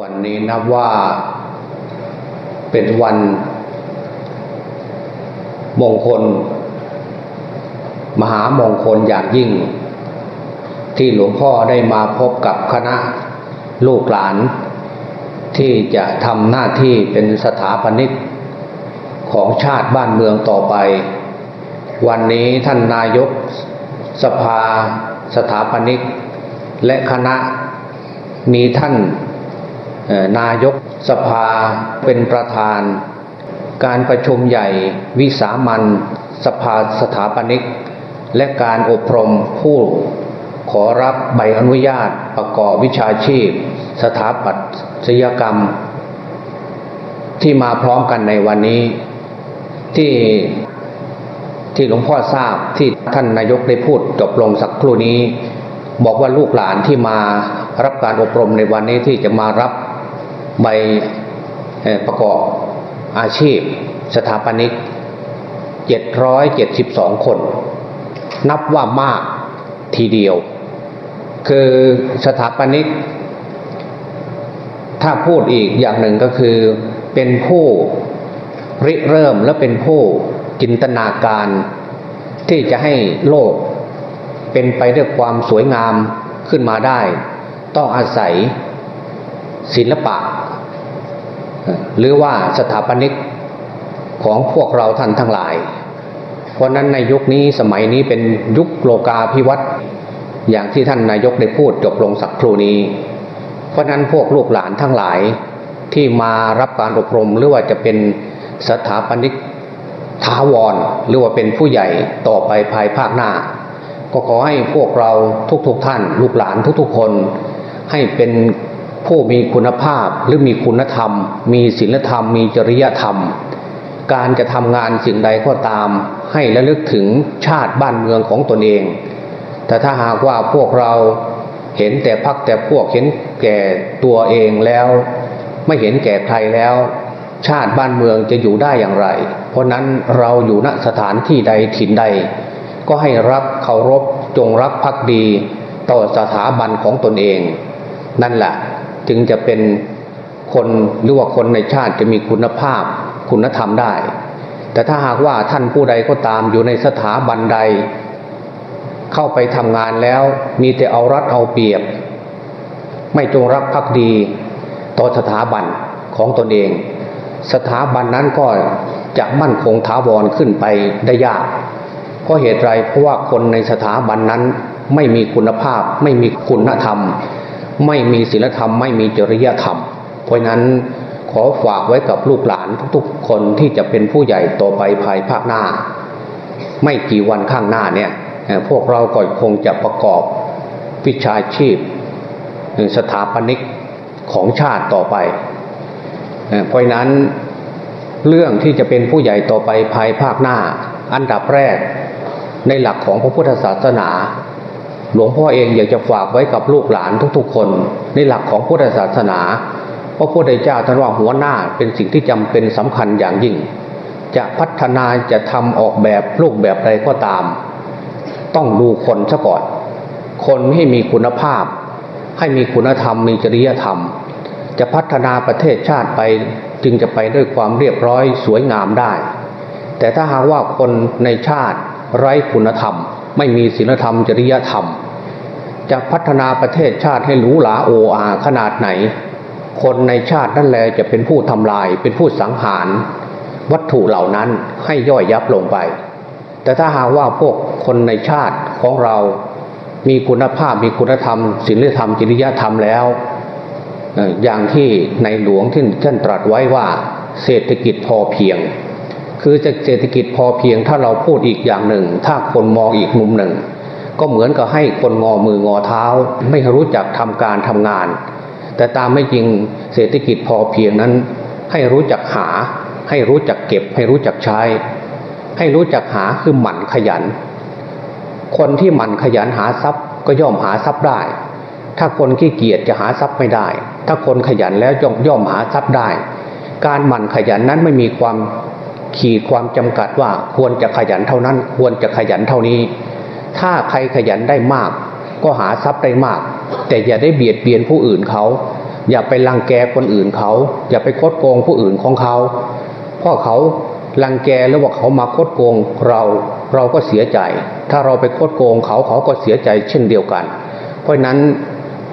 วันนี้นับว่าเป็นวันมงคล มหามงคลอย่างยิ่ง ที่หลวงพ่อได้มาพบกับคณะลูกหลาน ที่จะทำหน้าที่เป็นสถาปนิกของชาติบ้านเมืองต่อไป วันนี้ท่านนายกสภาสถาปนิกและคณะมีท่าน นายกสภาเป็นประธาน การประชุมใหญ่วิสามันสภาสถาปนิก และการอบรมผู้ขอรับใบอนุญาตประกอบวิชาชีพ สถาปัตยกรรม ที่มาพร้อมกันในวันนี้ ที่ที่หลวงพ่อทราบที่ท่านนายกได้พูดจบลงสักครู่นี้ บอกว่าลูกหลานที่มารับการอบรมในวันนี้ที่จะมารับ ใบประกอบอาชีพ สถาปนิก772คน นับว่ามากทีเดียว คือสถาปนิก ถ้าพูดอีกอย่างหนึ่งก็คือเป็นผู้ริเริ่มและเป็นผู้จินตนาการ ที่จะให้โลก เป็นไปด้วยความสวยงามขึ้นมาได้ ต้องอาศัยศิลปะ หรือว่าสถาปนิกของพวกเราท่านทั้งหลาย เพราะนั้นในยุคนี้สมัยนี้เป็นยุคโลกาภิวัตน์อย่างที่ท่านนายกได้พูดจบลงสักครู่นี้ เพราะนั้นพวกลูกหลานทั้งหลายที่มารับการอบรมหรือว่าจะเป็นสถาปนิกท้าวร หรือว่าเป็นผู้ใหญ่ต่อไปภายภาคหน้า ก็ขอให้พวกเราทุกๆทท่าน ลูกหลานทุกๆคน ให้เป็น ผู้มีคุณภาพหรือมีคุณธรรม มีศีลธรรม มีจริยธรรม การจะทำงานสิ่งใดก็ตาม ให้ระลึกถึงชาติบ้านเมืองของตนเอง แต่ถ้าหากว่าพวกเราเห็นแต่พักแต่พวกเห็นแก่ตัวเองแล้ว ไม่เห็นแก่ใครแล้ว ชาติบ้านเมืองจะอยู่ได้อย่างไร เพราะนั้นเราอยู่ณสถานที่ใดถิ่นใด ก็ให้รักเคารพจงรักภักดี ต่อสถาบันของตนเอง นั่นแหละ จึงจะเป็นคนหรือว่าคนในชาติจะมีคุณภาพคุณธรรมได้ แต่ถ้าหากว่าท่านผู้ใดก็ตามอยู่ในสถาบันใด เข้าไปทำงานแล้วมีแต่เอารัดเอาเปรียบ ไม่จงรักภักดีต่อสถาบันของตนเอง สถาบันนั้นก็จะมั่นคงถาวรขึ้นไปได้ยาก เพราะเหตุไรเพราะว่าคนในสถาบันนั้นไม่มีคุณภาพไม่มีคุณธรรม ไม่มีศีลธรรม ไม่มีจริยธรรม เพราะนั้นขอฝากไว้กับลูกหลานทุกๆคนที่จะเป็นผู้ใหญ่ต่อไปภายภาคหน้า ไม่กี่วันข้างหน้าเนี่ยพวกเราก็คงจะประกอบวิชาชีพสถาปนิกของชาติต่อไปเพราะนั้นเรื่องที่จะเป็นผู้ใหญ่ต่อไปภายภาคหน้า อันดับแรกในหลักของพระพุทธศาสนา หลวงพ่อเองอยากจะฝากไว้กับลูกหลานทุกๆ คน ในหลักของพุทธศาสนาพระพุทธเจ้าท่านว่าหัวหน้าเป็นสิ่งที่จำเป็นสำคัญอย่างยิ่ง จะพัฒนาจะทำออกแบบรูปแบบใดก็ตาม ต้องดูคนซะก่อน คนให้มีคุณภาพ ให้มีคุณธรรมมีจริยธรรม จะพัฒนาประเทศชาติไปจึงจะไปด้วยความเรียบร้อยสวยงามได้ แต่ถ้าหากว่าคนในชาติไร้คุณธรรม ไม่มีศีลธรรมจริยธรรม จะพัฒนาประเทศชาติให้หรูหราโออาขนาดไหน คนในชาตินั่นแหละจะเป็นผู้ทำลายเป็นผู้สังหาร วัตถุเหล่านั้นให้ย่อยยับลงไป แต่ถ้าหากว่าพวกคนในชาติของเรามีคุณภาพมีคุณธรรมศีลธรรมจริยธรรมแล้วเอ่ออย่างที่ในหลวงที่ท่านตรัสไว้ว่า เศรษฐกิจพอเพียง คือจะเศรษฐกิจพอเพียงถ้าเราพูดอีกอย่างหนึ่ง ถ้าคนมองอีกมุมหนึ่ง ก็เหมือนกับให้คนงอมืองอเท้า ไม่รู้จักทำการทำงาน แต่ตามไม่จริงเศรษฐกิจพอเพียงนั้น ให้รู้จักหา ให้รู้จักเก็บ ให้รู้จักใช้ ให้รู้จักหาคือหมั่นขยัน คนที่หมั่นขยันหาทรัพย์ก็ย่อมหาทรัพย์ได้ ถ้าคนขี้เกียจจะหาทรัพย์ไม่ได้ ถ้าคนขยันแล้วย่อมย่อมหาทรัพย์ได้ การหมั่นขยันนั้นไม่มีความ ขีดความจำกัดว่าควรจะขยันเท่านั้น ควรจะขยันเท่านี้ ถ้าใครขยันได้มาก ก็หาทรัพย์ได้มาก แต่อย่าได้เบียดเบียนผู้อื่นเขา อย่าไปรังแกคนอื่นเขา อย่าไปคดโกงผู้อื่นของเขาเพราะเขารังแกหรือว่าเขามาคดโกงเราเราก็เสียใจ ถ้าเราไปคดโกงเขาเขาก็เสียใจเช่นเดียวกัน เพราะนั้น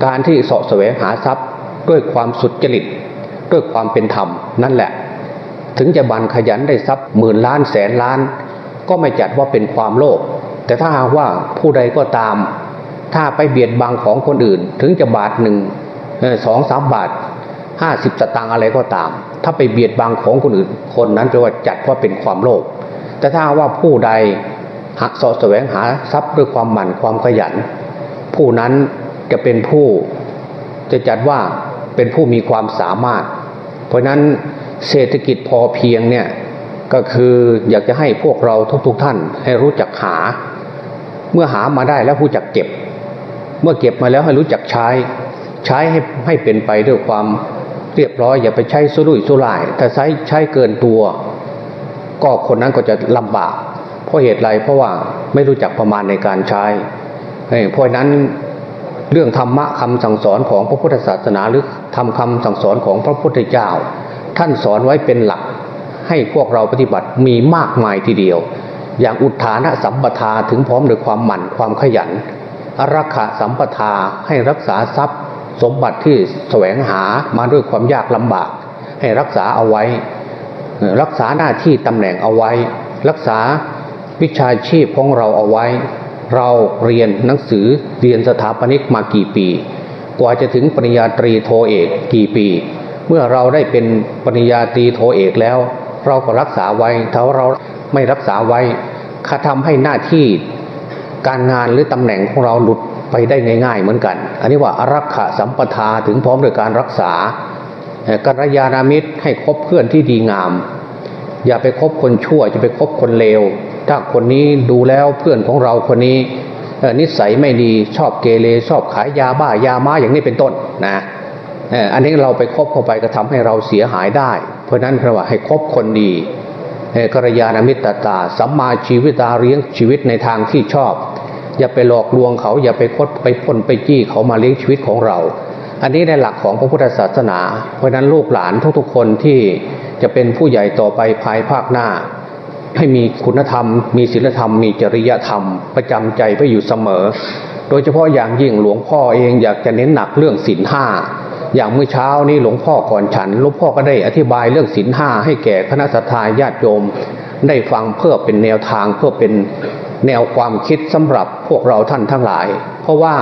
การที่เสาะแสวงหาทรัพย์ด้วยความสุดจริตด้วยความเป็นธรรมนั่นแหละ ถึงจะบันขยันได้ทรัพย์หมื่นล้านแสนล้าน ก็ไม่จัดว่าเป็นความโลภแต่ถ้าหากว่าผู้ใดก็ตาม ถ้าไปเบียดบังของคนอื่น ถึงจะบาทหนึ่งสองสามบาทห้าสิบสตางค์อะไรก็ตาม ถ้าไปเบียดบังของคนอื่น คนนั้นแปลว่าจัดว่าเป็นความโลภแต่ถ้าว่าผู้ใดหักสะแสวงหาทรัพย์ด้วยความหมั่นความขยัน ผู้นั้นจะเป็นผู้จะจัดว่าเป็นผู้มีความสามารถ ราะนั้นเศรษฐกิจพอเพียงเนี่ยก็คืออยากจะให้พวกเราทุกๆท่าน ให้รู้จักหา เมื่อหามาได้แล้วรู้จักเก็บ เมื่อเก็บมาแล้วให้รู้จักใช้ ใช้ให้ให้เป็นไปด้วยความเรียบร้อยอย่าไปใช้สุรุ่ยสุร่ายถ้าใช้ใช้เกินตัว ก็คนนั้นก็จะลำบาก เพราะเหตุไรเพราะว่าไม่รู้จักประมาณในการใช้เพราะนั้น เรื่องธรรมะคำสั่งสอนของพระพุทธศาสนาหรือทำคำสั่งสอนของพระพุทธเจ้า ท่านสอนไว้เป็นหลัก ให้พวกเราปฏิบัติมีมากมายทีเดียว อย่างอุทานะสัมปทาถึงพร้อมด้วยความหมั่นความขยันอรักขะสัมปทาให้รักษาทรัพย์ สมบัติที่แสวงหามาด้วยความยากลำบาก ให้รักษาเอาไว้ รักษาหน้าที่ตำแหน่งเอาไว้ รักษาวิชาชีพของเราเอาไว้ เราเรียนหนังสือเรียนสถาปนิกมากี่ปี กว่าจะถึงปริญญาตรีโทเอกกี่ปี เมื่อเราได้เป็นปริญญาตรีโทเอกแล้ว เราก็รักษาไว้ถ้าเราไม่รักษาไว้ค่าทำให้หน้าที่การงานหรือตำแหน่งของเราหลุดไปได้ง่าย ๆ เหมือนกัน อันนี้ว่าอารักขะสัมปทาถึงพร้อมโดยการรักษากัลยาณมิตรให้คบเพื่อนที่ดีงาม อย่าไปคบคนชั่วจะไปคบคนเลว ถ้าคนนี้ดูแล้วเพื่อนของเราคนนี้นิสัยไม่ดีชอบเกเรชอบขายยาบ้ายาม้าอย่างนี้เป็นต้นนะอันนี้เราไปคบเข้าไปก็ทำให้เราเสียหายได้ เพราะนั้นเพราะว่าให้คบคนดีกรยาณมิตรตาสัมมาชีวิตาเลี้ยงชีวิตในทางที่ชอบ อย่าไปหลอกลวงเขาอย่าไปคดไปพ่นไปจี้เขามาเลี้ยงชีวิตของเรา อันนี้ในหลักของพระพุทธศาสนา เพราะนั้นลูกหลานทุกๆคนที่จะเป็นผู้ใหญ่ต่อไปภายภาคหน้า ให้มีคุณธรรม มีศีลธรรม มีจริยธรรม ประจำใจไปอยู่เสมอ โดยเฉพาะอย่างยิ่งหลวงพ่อเองอยากจะเน้นหนักเรื่องศีลห้าอย่างเมื่อเช้านี้หลวงพ่อก่อนฉันหลวงพ่อก็ได้อธิบายเรื่องศีลห้าให้แก่คณะสัตยาญาติโยม ได้ฟังเพื่อเป็นแนวทางเพื่อเป็นแนวความคิดสำหรับพวกเราท่านทั้งหลาย เพราะว่า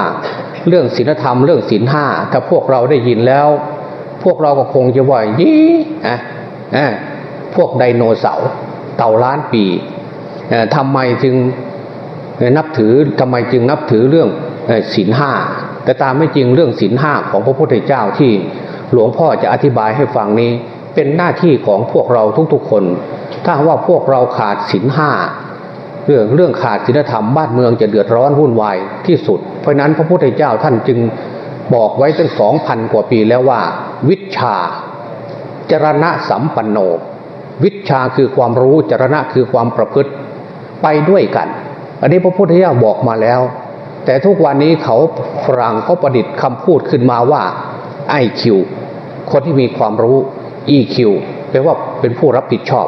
เรื่องศีลธรรมเรื่องศีลห้าถ้าพวกเราได้ยินแล้ว พวกเราก็คงจะว่ายี่อะพวกไดโนเสาร์ เต่าล้านปีทำไมจึงนับถือทำไมจึงนับถือเรื่องศีลห้าแต่ตามไม่จริงเรื่องศีลห้าของพระพุทธเจ้าที่หลวงพ่อจะอธิบายให้ฟังนี้ เป็นหน้าที่ของพวกเราทุกๆคน ถ้าว่าพวกเราขาดศีลห้าเรื่องเรื่องขาดศีลธรรมบ้านเมืองจะเดือดร้อนวุ่นวายที่สุด เพราะนั้นพระพุทธเจ้าท่านจึงบอกไว้ตั้งสองพันกว่าปีแล้วว่า วิชาจรณะสัมปันโน วิชาคือความรู้จรณะคือความประพฤติไปด้วยกัน อันนี้พระพุทธเจ้าบอกมาแล้ว แต่ทุกวันนี้เขาฝรั่งเขาประดิษฐ์คำพูดขึ้นมาว่าไอคิวคนที่มีความรู้ EQ แปลว่าเป็นผู้รับผิดชอบ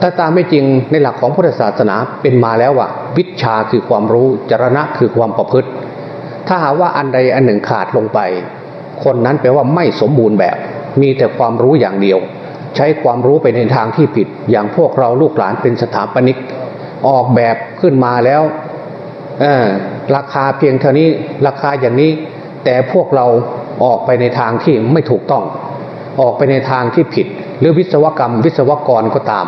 ถ้าตามไม่จริงในหลักของพุทธศาสนาเป็นมาแล้วว่า วิชาคือความรู้จรณะคือความประพฤติ ถ้าหาว่าอันใดอันหนึ่งขาดลงไป คนนั้นแปลว่าไม่สมบูรณ์แบบ มีแต่ความรู้อย่างเดียว ใช้ความรู้ไปในทางที่ผิด อย่างพวกเราลูกหลานเป็นสถาปนิก ออกแบบขึ้นมาแล้วราคาเพียงเท่านี้ราคาอย่างนี้ แต่พวกเราออกไปในทางที่ไม่ถูกต้อง ออกไปในทางที่ผิด หรือวิศวกรรม วิศวกรก็ตาม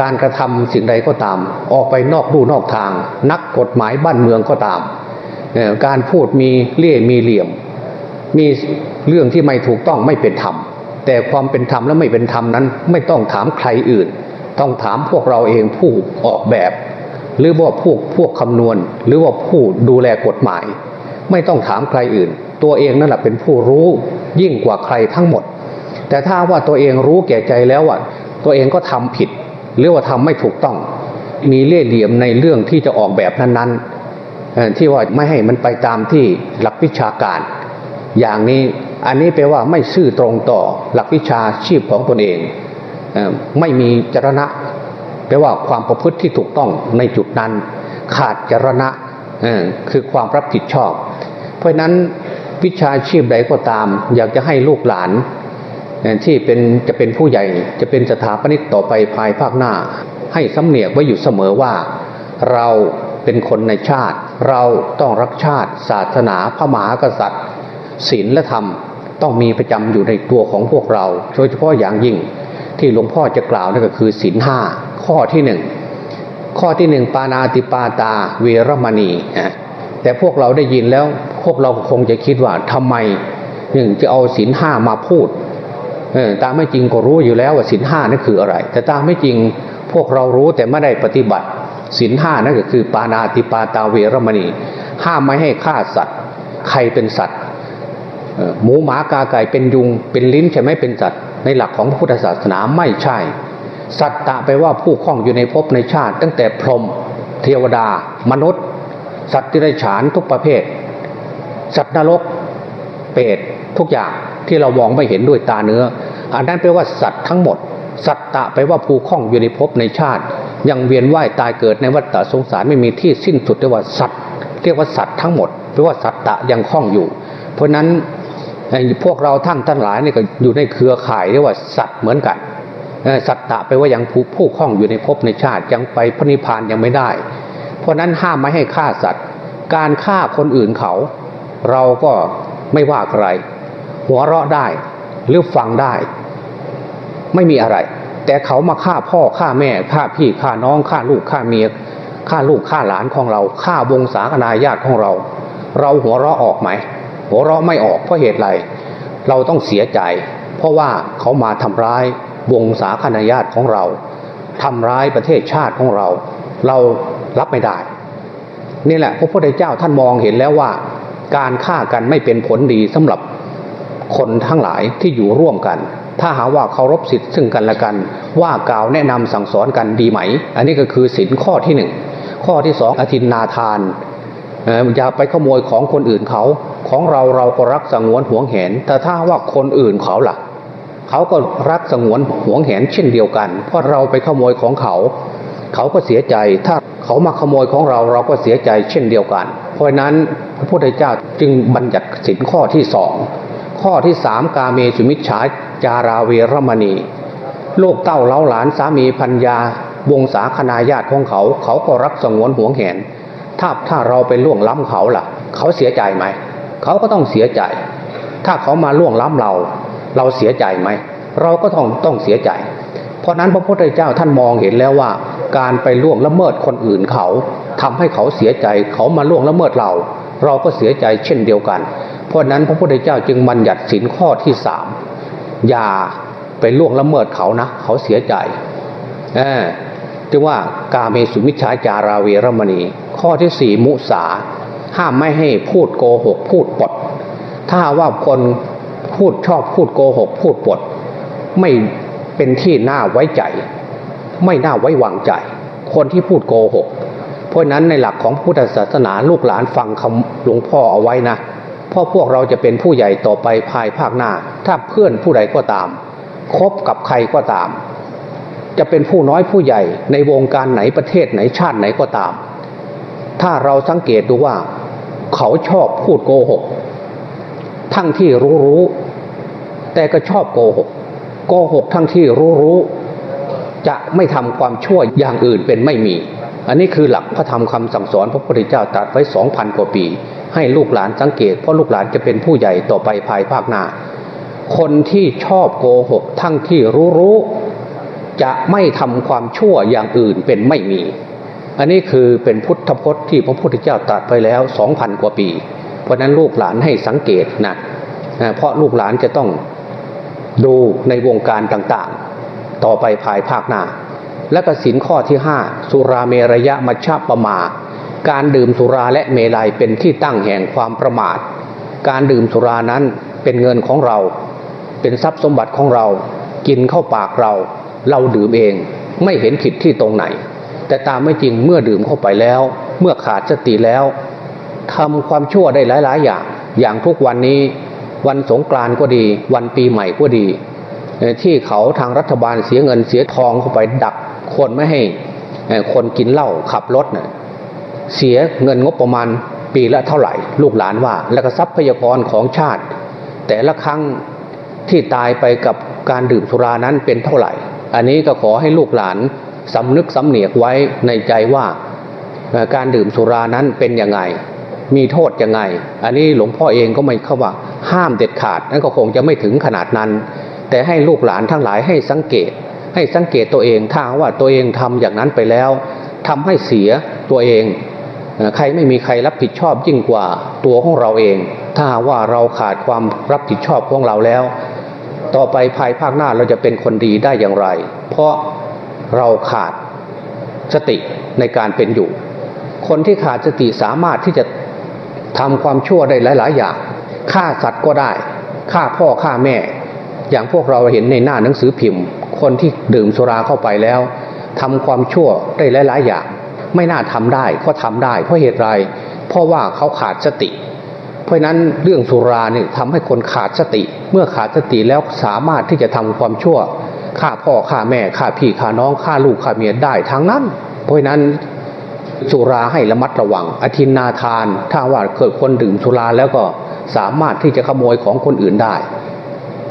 การกระทำสิ่งใดก็ตาม ออกไปนอกรูนอกทาง นักกฎหมายบ้านเมืองก็ตาม การพูดมีเลี่ยมีเหลี่ยม มีเรื่องที่ไม่ถูกต้องไม่เป็นธรรม แต่ความเป็นธรรมและไม่เป็นธรรมนั้น ไม่ต้องถามใครอื่น ต้องถามพวกเราเองผู้ออกแบบ หรือว่าพวกพวกคำนวณ หรือว่าผู้ดูแลกฎหมาย ไม่ต้องถามใครอื่น ตัวเองนั่นแหละเป็นผู้รู้ยิ่งกว่าใครทั้งหมด แต่ถ้าว่าตัวเองรู้แก่ใจแล้วอะตัวเองก็ทำผิด หรือว่าทำไม่ถูกต้อง มีเล่ห์เหลี่ยมในเรื่องที่จะออกแบบนั้นๆที่ว่าไม่ให้มันไปตามที่หลักวิชาการ อย่างนี้ อันนี้แปลว่าไม่ซื่อตรงต่อหลักวิชาชีพของตนเองไม่มีจรณะ แปลว่าความประพฤติที่ถูกต้องในจุดนั้น ขาดจรณะคือความรับผิดชอบ เพราะนั้นวิชาชีพใดก็ตาม อยากจะให้ลูกหลานที่เป็นจะเป็นผู้ใหญ่จะเป็นสถาปนิกต่อไปภายภาคหน้า ให้สำเนียกไว้อยู่เสมอว่า เราเป็นคนในชาติ เราต้องรักชาติ ศาสนาพระมหากษัตริย์ศีลและธรรม ต้องมีประจำอยู่ในตัวของพวกเรา โดยเฉพาะอย่างยิ่งที่หลวงพ่อจะกล่าวนั่นก็คือศีลห้าข้อที่หนึ่งข้อที่หนึ่งปานาติปาตาเวรมณีแต่พวกเราได้ยินแล้วพวกเราคงจะคิดว่าทำไมหนึ่งจะเอาศีลห้ามาพูดตามไม่จริงก็รู้อยู่แล้วว่าศีลห้านั่นคืออะไร แต่ตามไม่จริงพวกเรารู้แต่ไม่ได้ปฏิบัติศีลห้านั่นก็คือ ปานาติปาตาเวรมณี ห้ามไม่ให้ฆ่าสัตว์ ใครเป็นสัตว์ หมูหมากาไก่เป็นยุงเป็นลิ้นใช่ไหมเป็นสัตว์ในหลักของพระพุทธศาสนาไม่ใช่ สัตตะไปว่าผู้คล้องอยู่ในภพในชาติ ตั้งแต่พรหมเทวดา มนุษย์ สัตว์ที่ไรฉานทุกประเภท สัตว์นรกเปรตทุกอย่างที่เรามองไม่เห็นด้วยตาเนื้อ อันนั้นแปลว่าสัตว์ทั้งหมด สัตตะไปว่าผู้คล้องอยู่ในภพในชาติ ยังเวียนว่ายตายเกิดในวัฏสงสารไม่มีที่สิ้นสุดเรียกว่าสัตว์เรียกว่าสัตว์ทั้งหมดแปลว่าสัตตะยังคล้องอยู่ เพราะฉะนั้น พวกเราท่านทั้งหลายนี่ก็อยู่ในเครือข่ายเรียกว่าสัตว์เหมือนกันสัตตะไปว่ายังผู้ผู้คล้องอยู่ในภพในชาติยังไปพระนิพพานยังไม่ได้ เพราะฉะนั้นห้ามไม่ให้ฆ่าสัตว์ การฆ่าคนอื่นเขา เราก็ไม่ว่าใคร หัวเราะได้หรือฟังได้ ไม่มีอะไร แต่เขามาฆ่าพ่อฆ่าแม่ฆ่าพี่ฆ่าน้องฆ่าลูกฆ่าเมียฆ่าลูกฆ่าหลานของเราฆ่าวงศาคณาญาติของเรา เราหัวเราะออกไหม หัวเราะไม่ออกเพราะเหตุไรเราต้องเสียใจ เพราะว่าเขามาทำร้ายวงศาคณาญาติของเราทำร้ายประเทศชาติของเรา เรารับไม่ได้ นี่แหละ พระพุทธเจ้าท่านมองเห็นแล้วว่า การฆ่ากันไม่เป็นผลดีสำหรับคนทั้งหลายที่อยู่ร่วมกัน ถ้าหาว่าเคารพสิทธิ์ซึ่งกันและกัน ว่ากล่าวแนะนำสั่งสอนกันดีไหม อันนี้ก็คือสินข้อที่หนึ่งข้อที่สองอธินนาทานอย่าไปขโมยของคนอื่นเขา ของเราเราก็รักสงวนห่วงแหนแต่ถ้าว่าคนอื่นเขาล่ะ เขาก็รักสงวนห่วงแหนเช่นเดียวกัน เพราะเราไปขโมยของเขา เขาก็เสียใจ ถ้าเขามาขโมยของเราเราก็เสียใจเช่นเดียวกัน เพราะนั้นพระพุทธเจ้าจึงบัญญัติสินข้อที่สองข้อที่สามกาเมสุมิชฌาจาราเวรมณีลูกเต้าเล้าหลานสามีพัญญาวงศาคณาญาติของเขา เขาก็รักสงวนห่วงแหนถ้าถ้าเราไปล่วงล้ำเขาล่ะ เขาเสียใจไหม เขาก็ต้องเสียใจ ถ้าเขามาล่วงล้ำเรา เราเสียใจไหม เราก็ต้องต้องเสียใจ เพราะนั้นพระพุทธเจ้าท่านมองเห็นแล้วว่า การไปล่วงละเมิดคนอื่นเขาทำให้เขาเสียใจ เขามาล่วงละเมิดเรา เราก็เสียใจเช่นเดียวกัน เพราะนั้นพระพุทธเจ้าจึงบัญญัติสินข้อที่สามอย่าไปล่วงละเมิดเขานะ เขาเสียใจเออจึงว่ากาเมสุมิชฌาจาราเวรมณี ข้อที่สี่มุสา ห้ามไม่ให้พูดโกหกพูดปด ถ้าว่าคนพูดชอบพูดโกหกพูดปด ไม่เป็นที่น่าไว้ใจ ไม่น่าไว้วางใจ คนที่พูดโกหก เพราะฉะนั้นในหลักของพุทธศาสนาลูกหลานฟังคำหลวงพ่อเอาไว้นะเพราะพวกเราจะเป็นผู้ใหญ่ต่อไปภายภาคหน้า ถ้าเพื่อนผู้ใดก็ตามคบกับใครก็ตาม จะเป็นผู้น้อยผู้ใหญ่ในวงการไหนประเทศไหนชาติไหนก็ตาม ถ้าเราสังเกตดูว่า เขาชอบพูดโกหก ทั้งที่รู้รู้ แต่ก็ชอบโกหก โกหกทั้งที่รู้รู้จะไม่ทำความชั่วอย่างอื่นเป็นไม่มี อันนี้คือหลักพระธรรมคำสั่งสอนพระพุทธเจ้าตรัสไว้สองพันกว่าปี ให้ลูกหลานสังเกต เพราะลูกหลานจะเป็นผู้ใหญ่ต่อไปภายภาคหน้า คนที่ชอบโกหกทั้งที่รู้รู้จะไม่ทำความชั่วอย่างอื่นเป็นไม่มี อันนี้คือเป็นพุทธพจน์ที่พระพุทธเจ้าตรัสไปแล้วสองพันกว่าปี เพราะนั้นลูกหลานให้สังเกตนะนะเพราะลูกหลานจะต้องดูในวงการต่างๆ ต่อไปภายภาคหน้า และก็สินข้อที่ห้าสุราเมรยะมัชฌะปมา การดื่มสุราและเมลัยเป็นที่ตั้งแห่งความประมาท การดื่มสุรานั้นเป็นเงินของเรา เป็นทรัพย์สมบัติของเรา กินเข้าปากเรา เราดื่มเอง ไม่เห็นผิดที่ตรงไหน แต่ตามไม่จริงเมื่อดื่มเข้าไปแล้ว เมื่อขาดสติแล้วทำความชั่วได้หลาย ๆ อย่าง อย่างทุกวันนี้วันสงกรานต์ก็ดี วันปีใหม่ก็ดี ที่เขาทางรัฐบาลเสียเงินเสียทองเข้าไปดักคนไม่ให้คนกินเหล้าขับรถเน่ยเสียเงินงบประมาณปีละเท่าไหร่ ลูกหลานว่า แล้วก็ทรัพยากรของชาติ แต่ละครั้งที่ตายไปกับการดื่มสุรานั้นเป็นเท่าไหร่ อันนี้ก็ขอให้ลูกหลาน สำนึกสำเนียกไว้ในใจว่าการดื่มสุรานั้นเป็นยังไง มีโทษยังไง อันนี้หลวงพ่อเองก็ไม่เข้าว่า ห้ามเด็ดขาดนั่นก็คงจะไม่ถึงขนาดนั้น แต่ให้ลูกหลานทั้งหลายให้สังเกต ให้สังเกตตัวเองถ้าว่าตัวเองทำอย่างนั้นไปแล้วทำให้เสียตัวเอง ใครไม่มีใครรับผิดชอบยิ่งกว่าตัวของเราเอง ถ้าว่าเราขาดความรับผิดชอบของเราแล้ว ต่อไปภายภาคหน้าเราจะเป็นคนดีได้อย่างไร เพราะ เราขาดสติในการเป็นอยู่ คนที่ขาดสติสามารถที่จะทำความชั่วได้หลาย ๆ อย่างฆ่าสัตว์ก็ได้ฆ่าพ่อฆ่าแม่ อย่างพวกเราเห็นในหน้าหนังสือพิมพ์ คนที่ดื่มสุราเข้าไปแล้วทำความชั่วได้หลาย ๆ อย่าง ไม่น่าทำได้ก็ทำได้ เพราะเหตุไรเพราะว่าเขาขาดสติ เพราะนั้นเรื่องสุราเนี่ยทำให้คนขาดสติ เมื่อขาดสติแล้วสามารถที่จะทำความชั่ว ฆ่าพ่อฆ่าแม่ฆ่าพี่ฆ่าน้องฆ่าลูกฆ่าเมียได้ทั้งนั้น เพราะนั้นสุราให้ระมัดระวัง อธินาทาน ถ้าว่าเกิดคนดื่มสุราแล้วก็สามารถที่จะขโมยของคนอื่นได้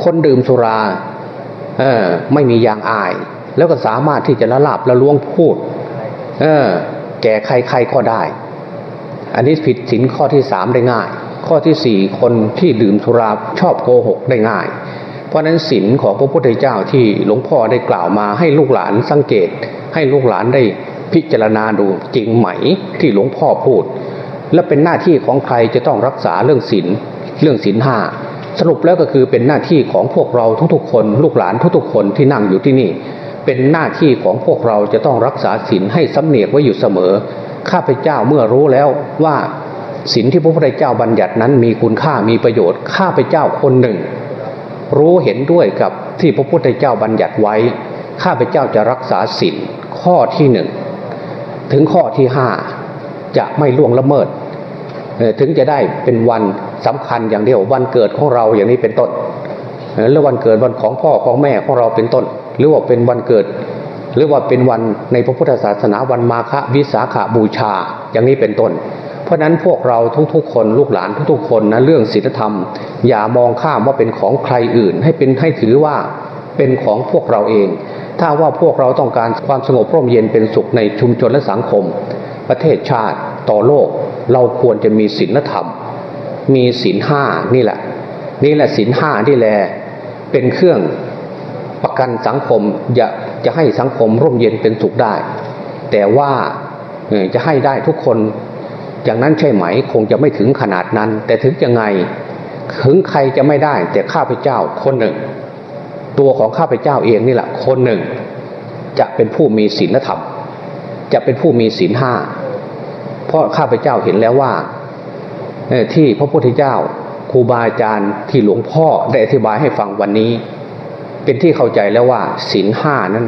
คนดื่มสุราเออไม่มียางอาย แล้วก็สามารถที่จะละลาบละล้วงพูดเออแก่ใครๆก็ได้ อันนี้ผิดสินข้อที่สามได้ง่าย ข้อที่สี่คนที่ดื่มสุราชอบโกหกได้ง่าย ราะนั้นศีลของพระพุทธเจ้าที่หลวงพ่อได้กล่าวมาให้ลูกหลานสังเกต ให้ลูกหลานได้พิจารณาดูจริงไหมที่หลวงพ่อพูด และเป็นหน้าที่ของใครจะต้องรักษาเรื่องศีลเรื่องศีลห้าสรุปแล้วก็คือเป็นหน้าที่ของพวกเราทุกๆคน ลูกหลานทุกๆคนที่นั่งอยู่ที่นี่ เป็นหน้าที่ของพวกเราจะต้องรักษาศีลให้สำเนียกไว้อยู่เสมอ ข้าพเจ้าเมื่อรู้แล้วว่าศีลที่พระพุทธเจ้าบัญญัตินั้นมีคุณค่ามีประโยชน์ข้าพเจ้าคนหนึ่ง รู้เห็นด้วยกับที่พระพุทธเจ้าบัญญัติไว้ ข้าพเจ้าจะรักษาศีลข้อที่หนึ่งถึงข้อที่ห้าจะไม่ล่วงละเมิด ถึงจะได้เป็นวันสำคัญอย่างเดียววันเกิดของเราอย่างนี้เป็นต้นหรือวันเกิดวันของพ่อของแม่ของเราเป็นต้น หรือว่าเป็นวันเกิด หรือว่าเป็นวันในพระพุทธศาสนาวันมาฆวิสาขาบูชาอย่างนี้เป็นต้น เพราะนั้นพวกเราทุกๆ คนลูกหลานทุกๆ คนนะเรื่องศีลธรรม อย่ามองข้ามว่าเป็นของใครอื่น ให้เป็นให้ถือว่าเป็นของพวกเราเอง ถ้าว่าพวกเราต้องการความสงบร่มเย็นเป็นสุขในชุมชนและสังคม ประเทศชาติต่อโลกเราควรจะมีศีลธรรม มีศีลห้านี่แหละ นี่แหละศีลห้าที่แหละเป็นเครื่องประกันสังคมจะจะให้สังคมร่มเย็นเป็นสุขได้ แต่ว่าจะให้ได้ทุกคน อย่างนั้นใช่ไหมคงจะไม่ถึงขนาดนั้น แต่ถึงยังไงถึงใครจะไม่ได้ แต่ข้าพเจ้าคนหนึ่ง ตัวของข้าพเจ้าเองนี่แหละคนหนึ่ง จะเป็นผู้มีศีลธรรม จะเป็นผู้มีศีลห้าเพราะข้าพเจ้าเห็นแล้วว่าที่พระพุทธเจ้าครูบาอาจารย์ที่หลวงพ่อได้อธิบายให้ฟังวันนี้ เป็นที่เข้าใจแล้วว่าศีลห้านั้น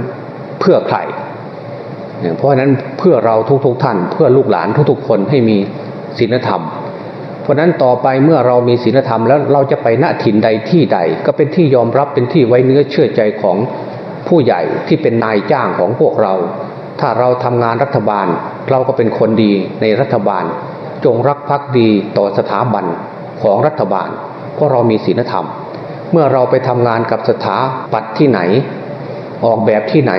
เพื่อใคร เพราะฉะนั้นเพื่อเราทุกๆทท่าน เพื่อลูกหลานทุกๆ คนให้มีศีลธรรม เพราะนั้นต่อไปเมื่อเรามีศีลธรรมแล้วเราจะไปณถิ่นใดที่ใด ก็เป็นที่ยอมรับเป็นที่ไว้เนื้อเชื่อใจของผู้ใหญ่ที่เป็นนายจ้างของพวกเรา ถ้าเราทำงานรัฐบาล เราก็เป็นคนดีในรัฐบาล จงรักภักดีต่อสถาบันของรัฐบาล เพราะเรามีศีลธรรม เมื่อเราไปทำงานกับสถาปัตย์ที่ไหน ออกแบบที่ไหน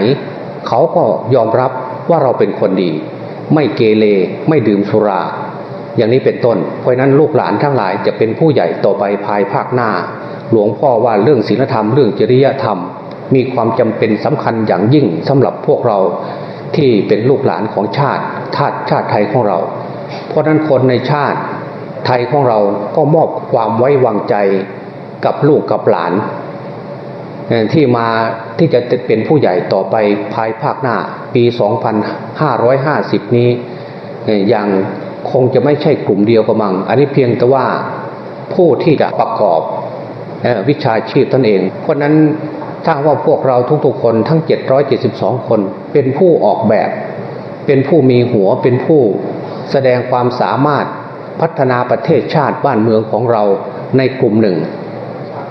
เขาก็ยอมรับ ว่าเราเป็นคนดี ไม่เกเรไม่ดื่มสุรา อย่างนี้เป็นต้น เพราะนั้นลูกหลานทั้งหลายจะเป็นผู้ใหญ่ต่อไปภายภาคหน้า หลวงพ่อว่าเรื่องศีลธรรมเรื่องจริยธรรม มีความจำเป็นสำคัญอย่างยิ่งสำหรับพวกเราที่เป็นลูกหลานของชาติชาติชาติไทยของเรา เพราะนั้นคนในชาติไทยของเราก็มอบความไว้วางใจกับลูกกับหลาน ที่มา ที่จะเป็นผู้ใหญ่ต่อไปภายภาคหน้าปี 2550 นี้อย่างคงจะไม่ใช่กลุ่มเดียวกระมัง อันนี้เพียงแต่ว่าผู้ที่จะประกอบวิชาชีพตนเอง เพราะนั้นถ้าว่าพวกเราทุกๆคนทั้ง 772 คนเป็นผู้ออกแบบ เป็นผู้มีหัวเป็นผู้แสดงความสามารถพัฒนาประเทศชาติบ้านเมืองของเราในกลุ่มหนึ่ง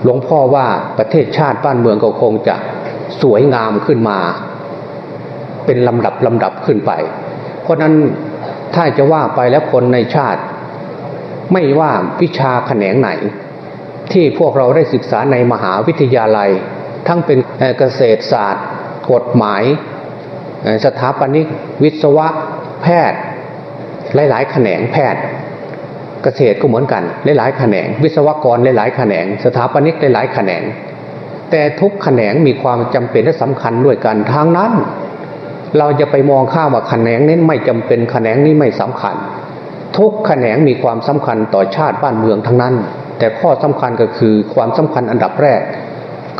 หลวงพ่อว่าประเทศชาติบ้านเมืองก็คงจะ สวยงามขึ้นมา เป็นลำดับลำดับขึ้นไป เพราะนั้นถ้าจะว่าไปแล้วคนในชาติ ไม่ว่าวิชาแขนงไหน ที่พวกเราได้ศึกษาในมหาวิทยาลัย ทั้งเป็นเกษตรศาสตร์ กฎหมาย สถาปนิก วิศวะแพทย์ หลายๆ แขนงแพทย์เกษตรก็เหมือนกันหลายๆแขนง วิศวกรหลายๆแขนง สถาปนิกหลายๆแขนง แต่ทุกแขนงมีความจำเป็นและสำคัญด้วยกันทางนั้น เราจะไปมองข้ามว่าแขนงนี้ไม่จำเป็นแขนงนี้ไม่สำคัญ ทุกแขนงมีความสำคัญต่อชาติบ้านเมืองทั้งนั้น แต่ข้อสำคัญก็คือความสำคัญอันดับแรก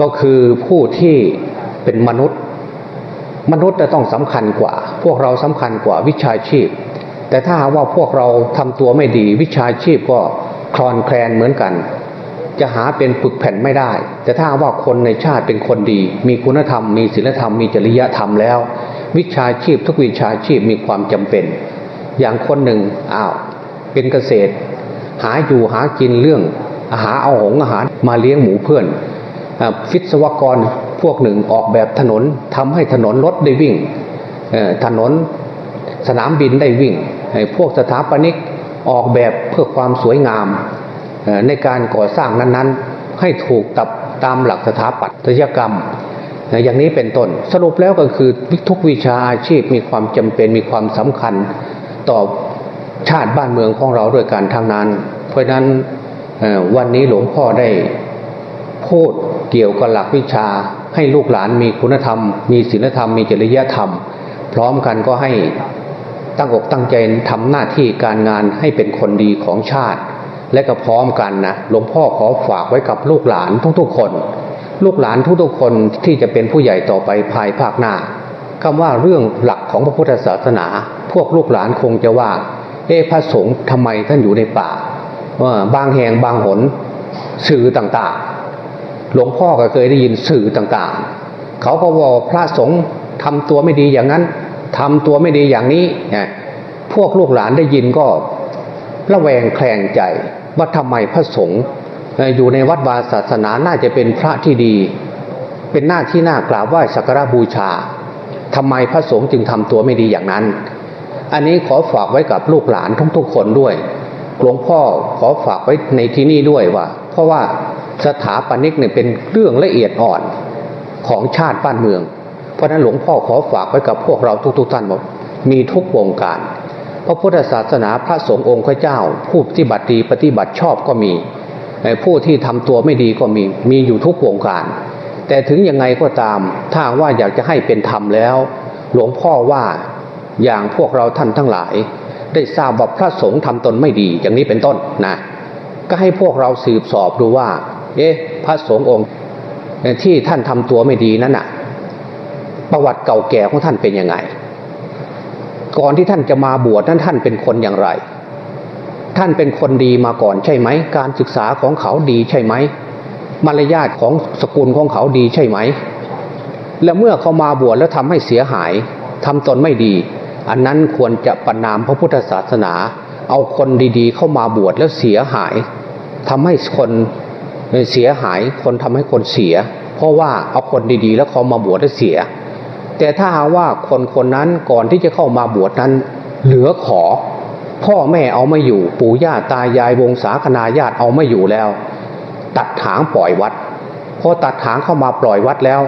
ก็คือผู้ที่เป็นมนุษย์ มนุษย์จะต้องสำคัญกว่า พวกเราสำคัญกว่าวิชาชีพ แต่ถ้าว่าพวกเราทำตัวไม่ดีวิชาชีพก็คลอนแคลนเหมือนกัน จะหาเป็นปึกแผ่นไม่ได้ แต่ถ้าว่าคนในชาติเป็นคนดี มีคุณธรรม มีศีลธรรม มีจริยธรรมแล้ว วิชาชีพทุกวิชาชีพมีความจำเป็น อย่างคนหนึ่งอ้าวเป็นเกษตร หาอยู่หากินเรื่อง อาหารเอาหงอาหารมาเลี้ยงหมูเพื่อนฟิศวกรพวกหนึ่งออกแบบถนนทำให้ถนนรถได้วิ่งถนนสนามบินได้วิ่งพวกสถาปนิกออกแบบเพื่อความสวยงาม ในการก่อสร้างนั้นๆ ให้ถูกตับตามหลักสถาปัตยกรรม อย่างนี้เป็นต้นสรุปแล้วก็คือทุกวิชาอาชีพมีความจำเป็นมีความสำคัญต่อชาติบ้านเมืองของเราด้วยกันทางนั้น เพราะนั้นวันนี้หลวงพ่อได้พูดเกี่ยวกับหลักวิชา ให้ลูกหลานมีคุณธรรม มีศีลธรรมมีจริยธรรม พร้อมกันก็ให้ตั้งอกตั้งใจทำหน้าที่การงานให้เป็นคนดีของชาติ และก็พร้อมกันนะหลวงพ่อขอฝากไว้กับลูกหลานทุกๆคน ลูกหลานทุกๆคนที่จะเป็นผู้ใหญ่ต่อไปภายภาคหน้าคำว่าเรื่องหลักของพระพุทธศาสนา พวกลูกหลานคงจะว่า เอพระสงฆ์ทำไมท่านอยู่ในป่าว่าบางแห่งบางหนสื่อต่างๆ หลวงพ่อก็เคยได้ยินสื่อต่างๆ เขาก็บอกพระสงฆ์ทำตัวไม่ดีอย่างนั้นทำตัวไม่ดีอย่างนี้ พวกลูกหลานได้ยินก็ ระแวงแคลงใจว่าทำไมพระสงฆ์อยู่ในวัดวาศาสนาน่าจะเป็นพระที่ดี เป็นหน้าที่น่ากราบไหว้สักการบูชาทำไมพระสงฆ์จึงทำตัวไม่ดีอย่างนั้น อันนี้ขอฝากไว้กับลูกหลานทุกๆคนด้วยหลวงพ่อขอฝากไว้ในที่นี้ด้วยว่า เพราะว่าสถาปนิกเนี่ยเป็นเรื่องละเอียดอ่อนของชาติบ้านเมือง เพราะนั้นหลวงพ่อขอฝากไว้กับพวกเราทุกๆท่านว่ามีทุกวงการ พระพุทธศาสนาพระสงฆ์องค์พระเจ้า ผู้ปฏิบัติดีปฏิบัติชอบก็มีผู้ที่ทำตัวไม่ดีก็มีมีอยู่ทุกวงการ แต่ถึงยังไงก็ตาม ถ้าว่าอยากจะให้เป็นธรรมแล้ว หลวงพ่อว่าอย่างพวกเราท่านทั้งหลาย ได้ทราบว่าพระสงฆ์ทำตนไม่ดีอย่างนี้เป็นต้นนะก็ให้พวกเราสืบสอบดูว่า เอ๊ะพระสงฆ์องค์ที่ท่านทำตัวไม่ดีนั้นน่ะ ประวัติเก่าแก่ของท่านเป็นยังไง ก่อนที่ท่านจะมาบวชนั้นท่านเป็นคนอย่างไร ท่านเป็นคนดีมาก่อนใช่ไหม การศึกษาของเขาดีใช่ไหม มารยาทของสกุลของเขาดีใช่ไหม และเมื่อเขามาบวชแล้วทำให้เสียหายทำตนไม่ดี อันนั้นควรจะประนามพระพุทธศาสนา เอาคนดีๆ เข้ามาบวชแล้วเสียหายทำให้คนเสียหาย คนทำให้คนเสีย เพราะว่าเอาคนดีๆ แล้วเขามาบวชแล้วเสีย แต่ถ้าหาว่าคนคนนั้นก่อนที่จะเข้ามาบวชนั้น เหลือขอ พ่อแม่เอาไม่อยู่ ปู่ย่าตายายวงศาคณาญาติเอาไม่อยู่แล้ว ตัดถางปล่อยวัดพอตัดถางเข้ามาปล่อยวัดแล้ว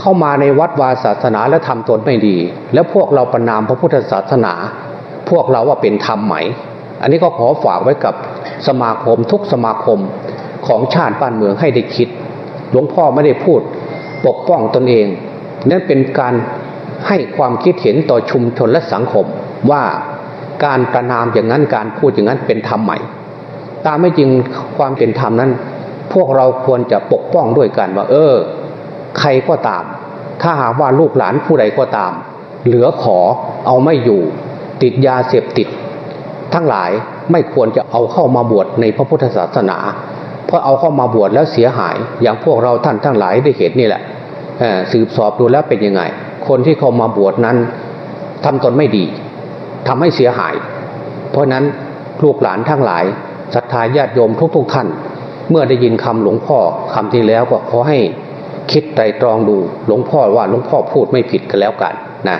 เข้ามาในวัดวาศาสนาแล้วทำตนไม่ดี แล้วพวกเราประนามพระพุทธศาสนา พวกเราว่าเป็นธรรมไหม อันนี้ก็ขอฝากไว้กับสมาคมทุกสมาคมของชาติบ้านเมืองให้ได้คิด หลวงพ่อไม่ได้พูดปกป้องตนเอง นั่นเป็นการให้ความคิดเห็นต่อชุมชนและสังคมว่าการประนามอย่างนั้นการพูดอย่างนั้นเป็นธรรมใหม่ ตามไม่จริงความเป็นธรรมนั้น พวกเราควรจะปกป้องด้วยกันว่า เออ ใครก็ตาม ถ้าหากว่าลูกหลานผู้ใดก็ตาม เหลือขอเอาไม่อยู่ ติดยาเสพติด ทั้งหลายไม่ควรจะเอาเข้ามาบวชในพระพุทธศาสนา เพราะเอาเข้ามาบวชแล้วเสียหายอย่างพวกเราท่านทั้งหลายได้เห็นนี่แหละ สืบสอบดูแล้วเป็นยังไง คนที่เขามาบวชนั้นทำตนไม่ดีทำให้เสียหาย เพราะนั้นลูกหลานทั้งหลายศรัทธาญาติโยมทุกๆทท่าน เมื่อได้ยินคำหลวงพ่อคำที่แล้วก็ขอให้คิดไตรตรองดูหลวงพ่อว่าหลวงพ่อพูดไม่ผิดกันแล้วกันนะ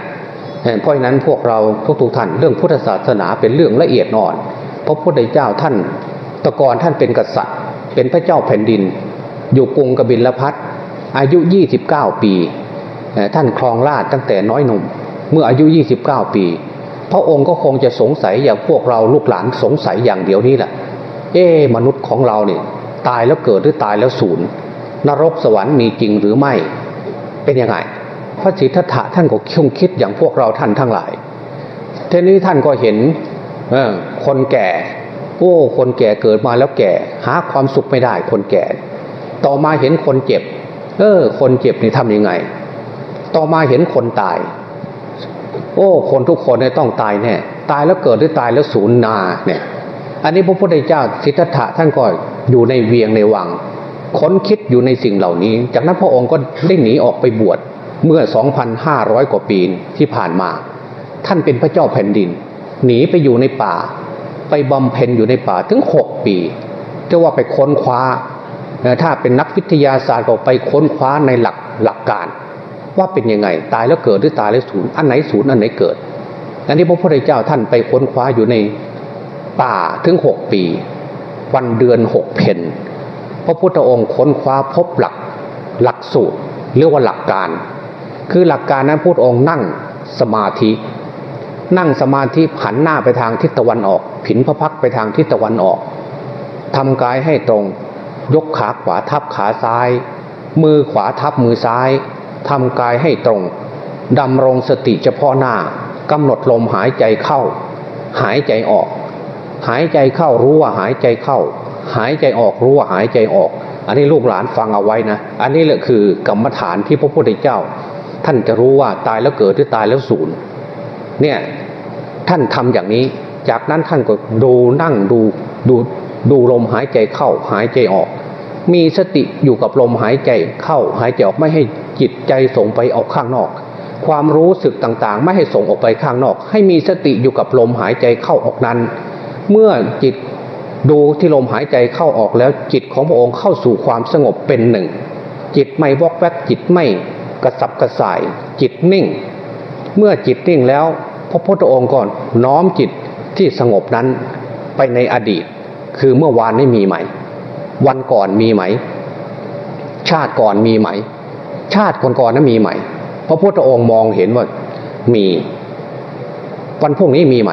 เพราะฉะนั้นพวกเราทุกๆท่านเรื่องพุทธศาสนาเป็นเรื่องละเอียดอ่อนเพราะพระพุทธเจ้าท่านตะกอนท่านเป็นกษัตริย์ เป็นพระเจ้าแผ่นดิน อยู่กรุงกบิลพัท อายุ 29 ปี ท่านครองราชตั้งแต่น้อยหนุ่ม เมื่ออายุ 29 ปี พระองค์ก็คงจะสงสัยอย่างพวกเราลูกหลานสงสัยอย่างเดียวนี้แหละ เอ๊มนุษย์ของเราเนี่ยตายแล้วเกิดหรือตายแล้วสูญนรกสวรรค์มีจริงหรือไม่ เป็นยังไง พระสิทธัตถะท่านก็คงคิดอย่างพวกเราท่านทั้งหลายทีนี้ท่านก็เห็นคนแก่ โอ้ คนแก่เกิดมาแล้วแก่ หาความสุขไม่ได้คนแก่ ต่อมาเห็นคนเจ็บ เออ คนเจ็บนี่ทำยังไง ต่อมาเห็นคนตาย โอ้ คนทุกคนเนี่ยต้องตายแน่ตายแล้วเกิดหรือตายแล้วสูญนาเนี่ย อันนี้พระพุทธเจ้าสิทธัตถะท่านก็อยู่ในเวียงในวัง ค้นคิดอยู่ในสิ่งเหล่านี้ จากนั้นพระองค์ก็ได้หนีออกไปบวชเมื่อ 2,500 กว่าปีที่ผ่านมา ท่านเป็นพระเจ้าแผ่นดิน หนีไปอยู่ในป่า ไปบำเพ็ญอยู่ในป่าถึง 6 ปีจะว่าไปค้นคว้า ถ้าเป็นนักวิทยาศาสตร์ก็ไปค้นคว้าในหลักหลักการ ว่าเป็นยังไงตายแล้วเกิดหรือตายแล้วสูญอันไหนสูญอันไหนเกิด อันนี้พระพุทธเจ้าท่านไปค้นคว้าอยู่ในป่าถึง6ปี วันเดือนหกเพนพระพุทธองค์ค้นคว้าพบหลักหลักสูตรเรียกว่าหลักการ คือหลักการนั้นพุทธองค์นั่งสมาธิ นั่งสมาธิหันหน้าไปทางทิศตะวันออก ผินพระพักไปทางทิศตะวันออกทำกายให้ตรง ยกขาขวาทับขาซ้าย มือขวาทับมือซ้ายทำกายให้ตรงดำรงสติเฉพาะหน้ากำหนดลมหายใจเข้า หายใจออก หายใจเข้ารู้ว่าหายใจเข้า หายใจออกรู้ว่าหายใจออก อันนี้ลูกหลานฟังเอาไว้นะ อันนี้แหละคือกรรมฐานที่พระพุทธเจ้า ท่านจะรู้ว่าตายแล้วเกิดหรือตายแล้วสูญเนี่ยท่านทำอย่างนี้ จากนั้นท่านก็ดูนั่งดูดู ดูลมหายใจเข้าหายใจออก มีสติอยู่กับลมหายใจเข้าหายใจออกไม่ให้จิตใจส่งไปออกข้างนอก ความรู้สึกต่างๆ ไม่ให้ส่งออกไปข้างนอก ให้มีสติอยู่กับลมหายใจเข้าออกนั้น เมื่อจิตดูที่ลมหายใจเข้าออกแล้วจิตของพระองค์เข้าสู่ความสงบเป็นหนึ่ง จิตไม่วอกแวกจิตไม่กระสับกระส่าย จิตนิ่ง เมื่อจิตนิ่งแล้ว พระพุทธองค์ก่อนน้อมจิตที่สงบนั้นไปในอดีต คือเมื่อวานไม่มีไหม วันก่อนมีไหม ชาติก่อนมีไหม ชาติก่อนๆนั้นมีไหม พระพุทธองค์มองเห็นว่ามี วันพรุ่งนี้มีไหม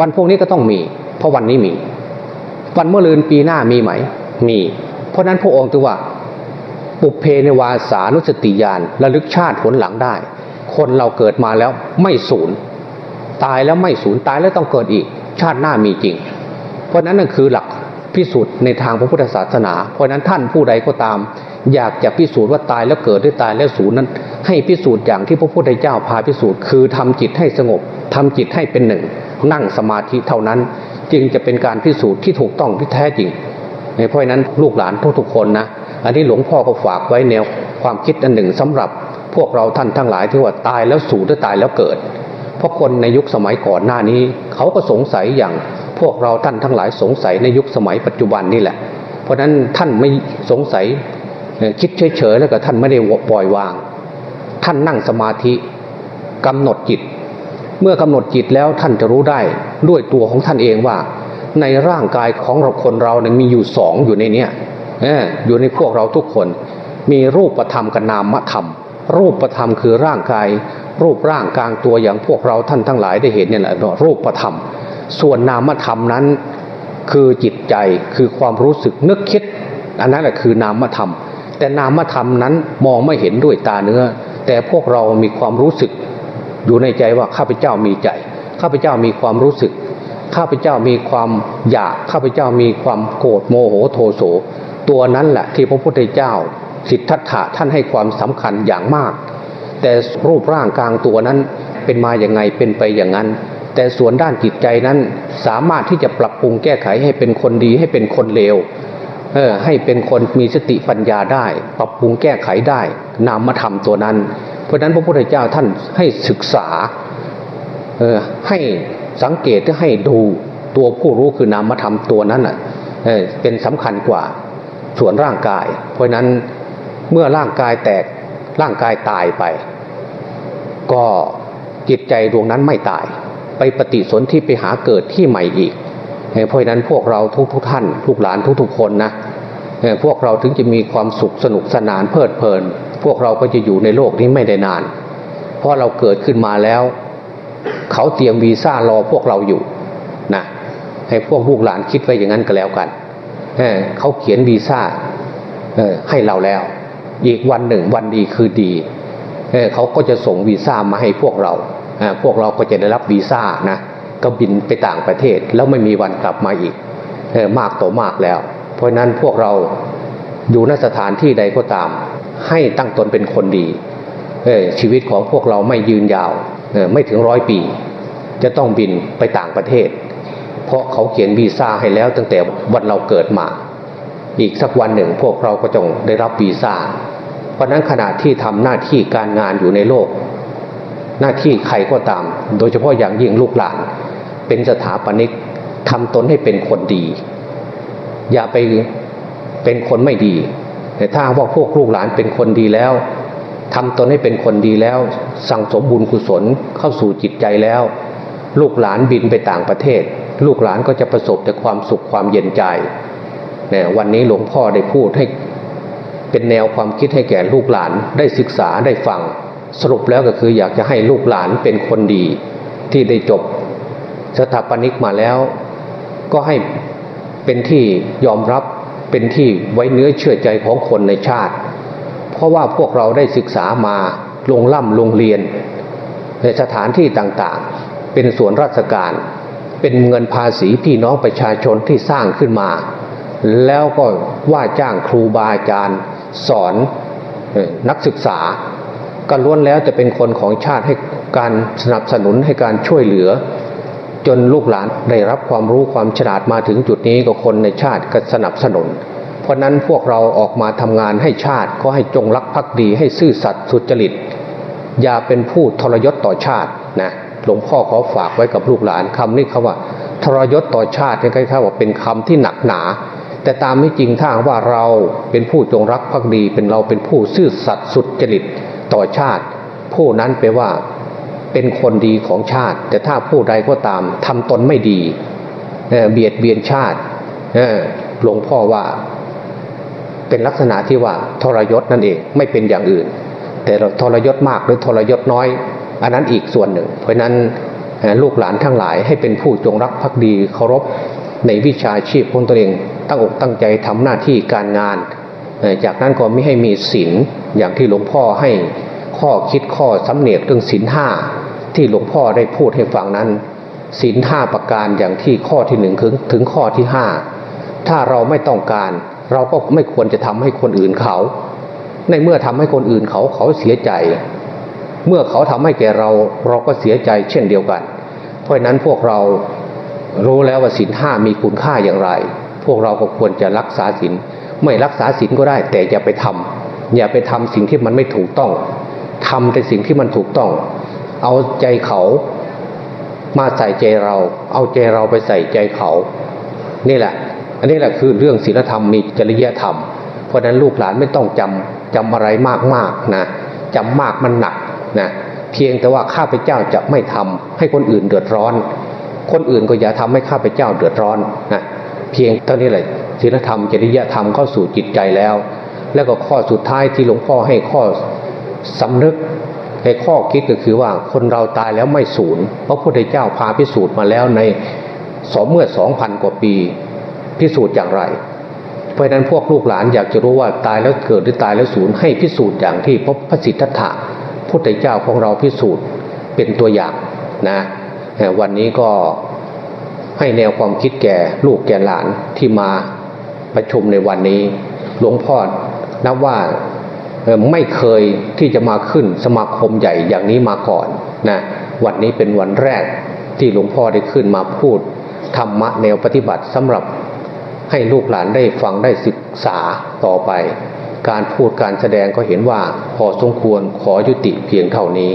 วันพรุ่งนี้ก็ต้องมี เพราะวันนี้มี วันเมื่อลืนปีหน้ามีไหม มี เพราะนั้นพระองค์ถือว่าปุเพในวาสานุสติญาณระลึกชาติผลหลังได้ คนเราเกิดมาแล้วไม่สูญตายแล้วไม่สูญตายแล้วต้องเกิดอีก ชาติหน้ามีจริง เพราะนั้นนั่นคือหลักพิสูจน์ในทางพระพุทธศาสนา เพราะนั้นท่านผู้ใดก็ตาม อยากจะพิสูจน์ว่าตายแล้วเกิดหรือตายแล้วสูญนั้น ให้พิสูจน์อย่างที่พระพุทธเจ้าพาพิสูจน์ คือทำจิตให้สงบทำจิตให้เป็นหนึ่ง นั่งสมาธิเท่านั้น จึงจะเป็นการพิสูจน์ที่ถูกต้องที่แท้จริงเพราะนั้นลูกหลานทุกๆคนนะอันนี้หลวงพ่อก็ฝากไว้แนวความคิดอันหนึ่งสำหรับพวกเราท่านทั้งหลายที่ว่าตายแล้วสูญหรือตายแล้วเกิด เพราะคนในยุคสมัยก่อนหน้านี้ เขาก็สงสัยอย่าง พวกเราท่านทั้งหลายสงสัยในยุคสมัยปัจจุบันนี่แหละ เพราะฉะนั้นท่านไม่สงสัยคิดเฉยๆแล้วก็ท่านไม่ได้ปล่อยวาง ท่านนั่งสมาธิกำหนดจิต เมื่อกำหนดจิตแล้วท่านจะรู้ได้ด้วยตัวของท่านเองว่า ในร่างกายของเราคนเราเนี่ยมีอยู่สองอยู่ในเนี้ยอยู่ในพวกเราทุกคน มีรูปธรรมกับนามธรรม รูปธรรมคือร่างกาย รูปร่างกลางตัวอย่างพวกเราท่านทั้งหลายได้เห็นเนี่ยแหละรูปธรรม ส่วนนามธรรมนั้นคือจิตใจคือความรู้สึกนึกคิด อันนั้นแหละคือนามธรรม แต่นามธรรมนั้นมองไม่เห็นด้วยตาเนื้อ แต่พวกเรามีความรู้สึก อยู่ในใจว่าข้าพเจ้ามีใจข้าพเจ้ามีความรู้สึกข้าพเจ้ามีความอยากข้าพเจ้ามีความโกรธโมโหโทโสตัวนั้นแหละที่พระพุทธเจ้า สิทธัตถะท่านให้ความสำคัญอย่างมาก แต่รูปร่างกลางตัวนั้นเป็นมาอย่างไงเป็นไปอย่างนั้น แต่ส่วนด้านจิตใจนั้นสามารถที่จะปรับปรุงแก้ไขให้เป็นคนดีให้เป็นคนเลวเออให้เป็นคนมีสติปัญญาได้ ปรับปรุงแก้ไขได้ นามธรรมตัวนั้น เพราะนั้นพระพุทธเจ้าท่านให้ศึกษาเออให้สังเกตให้ดูตัวผู้รู้คือนามธรรมตัวนั้นอะเออเป็นสำคัญกว่าส่วนร่างกาย เพราะนั้นเมื่อร่างกายแตกร่างกายตายไป ก็จิตใจดวงนั้นไม่ตาย ไปปฏิสนธิไปหาเกิดที่ใหม่อีก เพราะนั้นพวกเราทุกทุกๆท่านลูกหลานทุกๆคนนะเอ่อพวกเราถึงจะมีความสุขสนุกสนานเพลิดเพลิน พวกเราก็จะอยู่ในโลกนี้ไม่ได้นาน เพราะเราเกิดขึ้นมาแล้ว เขาเตรียมวีซ่ารอพวกเราอยู่นะให้พวกลูกหลานคิดไว้อย่างนั้นก็แล้วกันเเขาเขียนวีซ่าให้เราแล้ว อีกวันหนึ่งวันดีคือดีเออเขาก็จะส่งวีซ่ามาให้พวกเรา พวกเราก็จะได้รับวีซ่านะก็บินไปต่างประเทศแล้วไม่มีวันกลับมาอีกมากต่อมากแล้ว เพราะนั้นพวกเราอยู่ณสถานที่ใดก็ตาม ให้ตั้งตนเป็นคนดีชีวิตของพวกเราไม่ยืนยาวไม่ถึงร้อยปี จะต้องบินไปต่างประเทศ เพราะเขาเขียนวีซ่าให้แล้วตั้งแต่วันเราเกิดมา อีกสักวันหนึ่งพวกเราก็จงได้รับวีซ่าเพราะนั้นขณะที่ทำหน้าที่การงานอยู่ในโลก หน้าที่ใครก็ตาม โดยเฉพาะอย่างยิ่งลูกหลาน เป็นสถาปนิกทำตนให้เป็นคนดี อย่าไปเป็นคนไม่ดี แต่ถ้าว่าพวกลูกหลานเป็นคนดีแล้วทำตนให้เป็นคนดีแล้ว สั่งสมบุญกุศลเข้าสู่จิตใจแล้ว ลูกหลานบินไปต่างประเทศ ลูกหลานก็จะประสบแต่ความสุขความเย็นใจเนี่ยวันนี้หลวงพ่อได้พูดให้เป็นแนวความคิดให้แก่ลูกหลานได้ศึกษาได้ฟัง สรุปแล้วก็คืออยากจะให้ลูกหลานเป็นคนดีที่ได้จบสถาปนิกมาแล้ว ก็ให้เป็นที่ยอมรับเป็นที่ไว้เนื้อเชื่อใจของคนในชาติ เพราะว่าพวกเราได้ศึกษามาลงล่ำลงเรียน ในสถานที่ต่างๆ เป็นส่วนราชการ เป็นเงินภาษีพี่น้องประชาชนที่สร้างขึ้นมา แล้วก็ว่าจ้างครูบาอาจารย์ สอนนักศึกษา ก็ล้วนแล้วจะเป็นคนของชาติให้การสนับสนุนให้การช่วยเหลือ จนลูกหลานได้รับความรู้ความฉลาดมาถึงจุดนี้ก็คนในชาติก็สนับสนุน เพราะนั้นพวกเราออกมาทำงานให้ชาติก็ให้จงรักภักดีให้ซื่อสัตย์สุจริต อย่าเป็นผู้ทรยศต่อชาตินะหลวงพ่อขอฝากไว้กับลูกหลานคำนี้คำว่า ทรยศต่อชาติเนี่คล้ายๆว่าเป็นคำที่หนักหนาแต่ตามไม่จริงถ้าหากว่าเราเป็นผู้จงรักภักดีเป็นเราเป็นผู้ซื่อสัตย์สุจริต ต่อชาติ ผู้นั้นแปลว่า เป็นคนดีของชาติ แต่ถ้าผู้ใดก็ตามทำตนไม่ดีเเบียดเบียนชาติหลวงพ่อว่า เป็นลักษณะที่ว่า ทรยศนั่นเองไม่เป็นอย่างอื่น แต่เราทรยศมากหรือทรยศน้อย อันนั้นอีกส่วนหนึ่ง เพราะฉะนั้นลูกหลานทั้งหลายให้เป็นผู้จงรักภักดีเคารพในวิชาชีพของตัวเองตั้งอกตั้งใจทำหน้าที่การงาน จากนั้นก็ไม่ให้มีศีล อย่างที่หลวงพ่อให้ข้อคิดข้อสำเนียกเรื่องศีลห้าที่หลวงพ่อได้พูดให้ฟังนั้นศีลห้าประการอย่างที่ข้อที่หนึ่งถึงถึงข้อที่ห้าถ้าเราไม่ต้องการ เราก็ไม่ควรจะทำให้คนอื่นเขา ในเมื่อทำให้คนอื่นเขาเขาเสียใจ เมื่อเขาทำให้แก่เราเราก็เสียใจเช่นเดียวกัน เพราะฉะนั้นพวกเรารู้แล้วว่าศีลห้ามีคุณค่าอย่างไร พวกเราก็ควรจะรักษาศีลไม่รักษาศีลก็ได้แต่อย่าไปทำ อย่าไปทำสิ่งที่มันไม่ถูกต้องทำแต่สิ่งที่มันถูกต้อง เอาใจเขามาใส่ใจเรา เอาใจเราไปใส่ใจเขา นี่แหละ อันนี้แหละคือเรื่องศีลธรรมมีจริยธรรม เพราะฉะนั้นลูกหลานไม่ต้องจำจำอะไรมากๆนะจำมากมันหนักนะเพียงแต่ว่าข้าพเจ้าจะไม่ทำให้คนอื่นเดือดร้อน คนอื่นก็อย่าทำให้ข้าพเจ้าเดือดร้อนนะเพียงเท่านี้แหละศีลธรรมจริยธรรมเข้าสู่จิตใจแล้ว แล้วก็ข้อสุดท้ายที่หลวงพ่อให้ข้อสำนึกให้ข้อคิดก็คือว่าคนเราตายแล้วไม่สูญเพราะพระพุทธเจ้าพาพิสูจน์มาแล้วในสองเมื่อสองพันกว่าปีพิสูจน์อย่างไร เพราะฉะนั้นพวกลูกหลานอยากจะรู้ว่าตายแล้วเกิดหรือตายแล้วสูญให้พิสูจน์อย่างที่พระพระสิทธัตถะพุทธเจ้าของเราพิสูจน์เป็นตัวอย่างนะวันนี้ก็ให้แนวความคิดแก่ลูกแก่หลานที่มาประชุมในวันนี้ หลวงพ่อนับว่าไม่เคยที่จะมาขึ้นสมาคมใหญ่อย่างนี้มาก่อนนะวันนี้เป็นวันแรกที่หลวงพ่อได้ขึ้นมาพูดธรรมะแนวปฏิบัติสำหรับให้ลูกหลานได้ฟังได้ศึกษาต่อไป การพูดการแสดงก็เห็นว่าพอสมควรขอยุติเพียงเท่านี้